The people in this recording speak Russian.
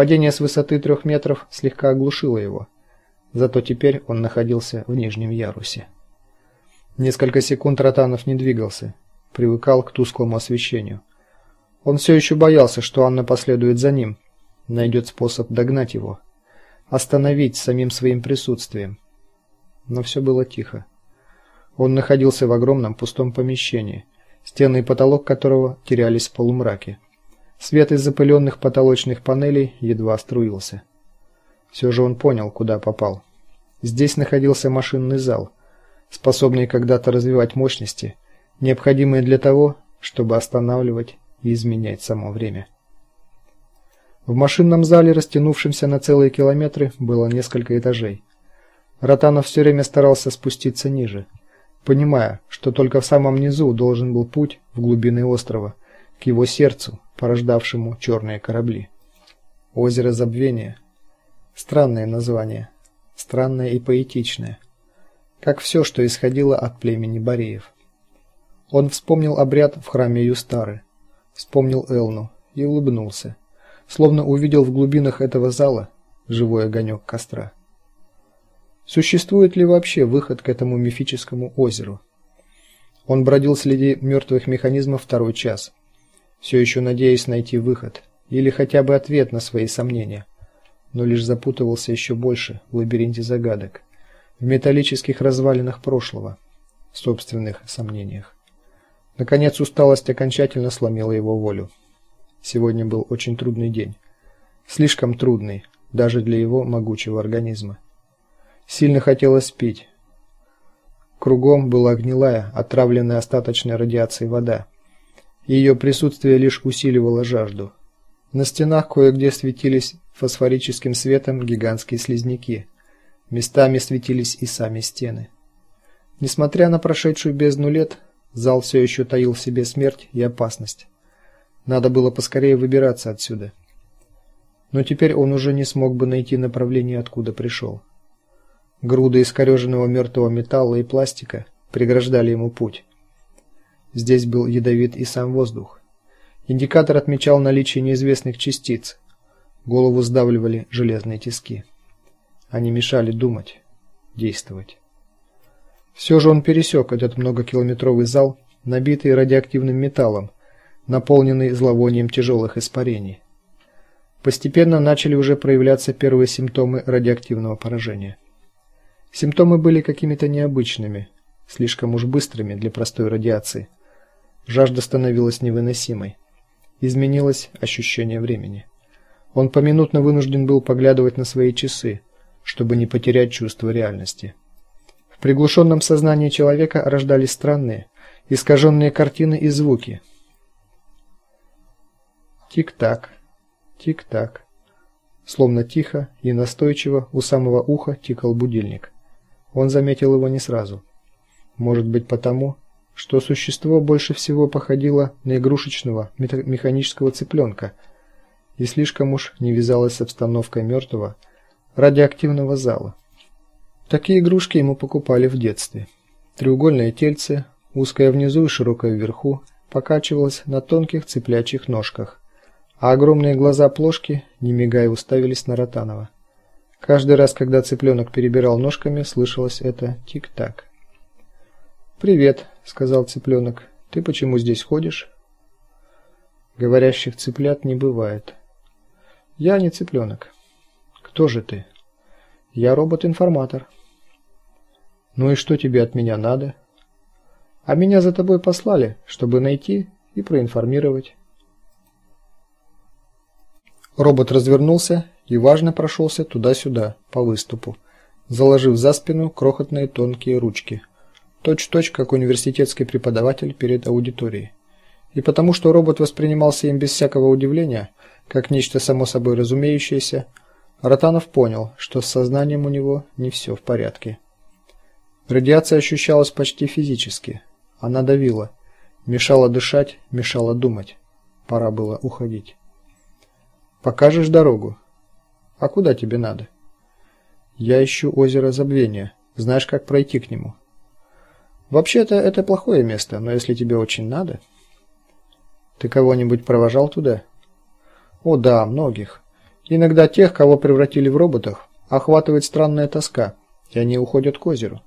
Падение с высоты трех метров слегка оглушило его. Зато теперь он находился в нижнем ярусе. Несколько секунд Ротанов не двигался, привыкал к тусклому освещению. Он все еще боялся, что Анна последует за ним, найдет способ догнать его, остановить самим своим присутствием. Но все было тихо. Он находился в огромном пустом помещении, стены и потолок которого терялись в полумраке. Свет из запыленных потолочных панелей едва струился. Все же он понял, куда попал. Здесь находился машинный зал, способный когда-то развивать мощности, необходимые для того, чтобы останавливать и изменять само время. В машинном зале, растянувшемся на целые километры, было несколько этажей. Ротанов все время старался спуститься ниже, понимая, что только в самом низу должен был путь в глубины острова, к его сердцу, порождавшему черные корабли. Озеро Забвения. Странное название, странное и поэтичное, как все, что исходило от племени Бореев. Он вспомнил обряд в храме Юстары, вспомнил Элну и улыбнулся, словно увидел в глубинах этого зала живой огонек костра. Существует ли вообще выход к этому мифическому озеру? Он бродил среди мертвых механизмов второй час, все еще надеясь найти выход или хотя бы ответ на свои сомнения, но лишь запутывался еще больше в лабиринте загадок, в металлических развалинах прошлого, в собственных сомнениях. Наконец усталость окончательно сломила его волю. Сегодня был очень трудный день, слишком трудный даже для его могучего организма. Сильно хотелось пить. Кругом была гнилая, отравленная остаточной радиацией вода. Ее присутствие лишь усиливало жажду. На стенах кое-где светились фосфорическим светом гигантские слизняки. Местами светились и сами стены. Несмотря на прошедшую бездну лет, зал все еще таил в себе смерть и опасность. Надо было поскорее выбираться отсюда. Но теперь он уже не смог бы найти направление, откуда пришел. Груды искореженного мертвого металла и пластика преграждали ему путь. Здесь был ядовит и сам воздух. Индикатор отмечал наличие неизвестных частиц. Голову сдавливали железные тиски. Они мешали думать, действовать. Все же он пересек этот многокилометровый зал, набитый радиоактивным металлом, наполненный зловонием тяжелых испарений. Постепенно начали уже проявляться первые симптомы радиоактивного поражения. Симптомы были какими-то необычными, слишком уж быстрыми для простой радиации. Жажда становилась невыносимой. Изменилось ощущение времени. Он поминутно вынужден был поглядывать на свои часы, чтобы не потерять чувство реальности. В приглушенном сознании человека рождались странные, искаженные картины и звуки. Тик-так. Тик-так. Словно тихо и настойчиво у самого уха тикал будильник. Он заметил его не сразу. Может быть, потому, что существо больше всего походило на игрушечного механического цыпленка и слишком уж не вязалось с обстановкой мертвого радиоактивного зала. Такие игрушки ему покупали в детстве. Треугольное тельце, узкое внизу и широкое вверху, покачивалось на тонких цыплячьих ножках, а огромные глаза плошки, не мигая, уставились на Ротанова. Каждый раз, когда цыпленок перебирал ножками, слышалось это тик-так. "Привет", сказал цыпленок. "Ты почему здесь ходишь?" Говорящих цыплят не бывает. Я не цыпленок. Кто же ты? Я робот-информатор. Ну и что тебе от меня надо? А меня за тобой послали, чтобы найти и проинформировать. Робот развернулся и важно прошелся туда-сюда по выступу, заложив за спину крохотные тонкие ручки, точь-в-точь как университетский преподаватель перед аудиторией. И потому что робот воспринимался им без всякого удивления, как нечто само собой разумеющееся, Ротанов понял, что с сознанием у него не все в порядке. Радиация ощущалась почти физически. Она давила, мешала дышать, мешала думать. Пора было уходить. Покажешь дорогу? А куда тебе надо? Я ищу озеро Забвения. Знаешь, как пройти к нему? Вообще-то это плохое место, но если тебе очень надо, ты кого-нибудь провожал туда? О, да, многих. Иногда тех, кого превратили в роботов, охватывает странная тоска, и они уходят к озеру.